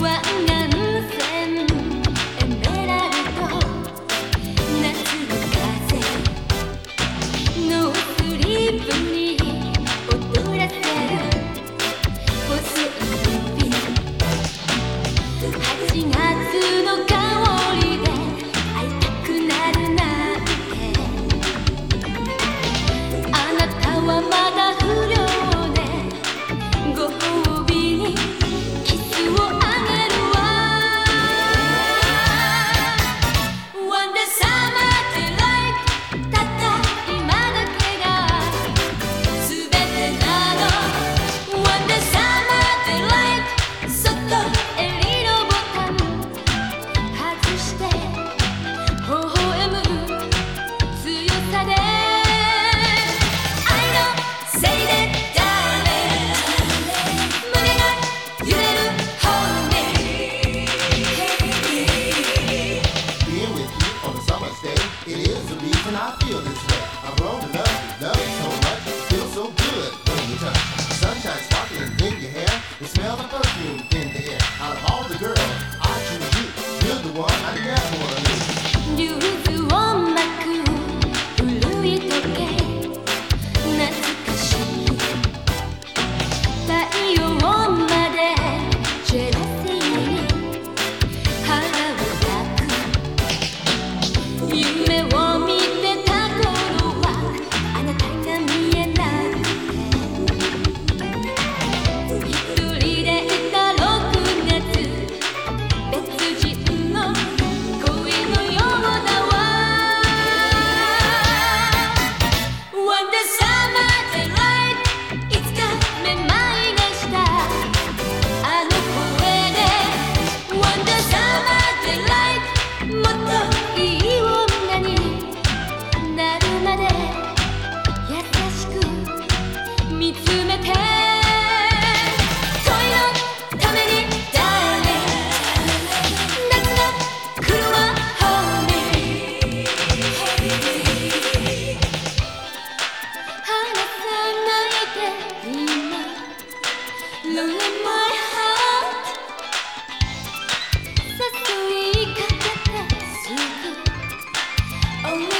不安が Reason I feel this way. I've grown to love you, love you so much. It feels so good when you touch. Sunshine sparkling in your hair. You smell the perfume in the air. Only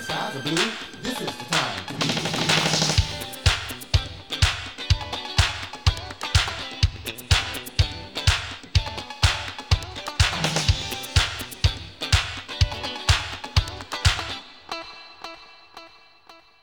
inside the blue.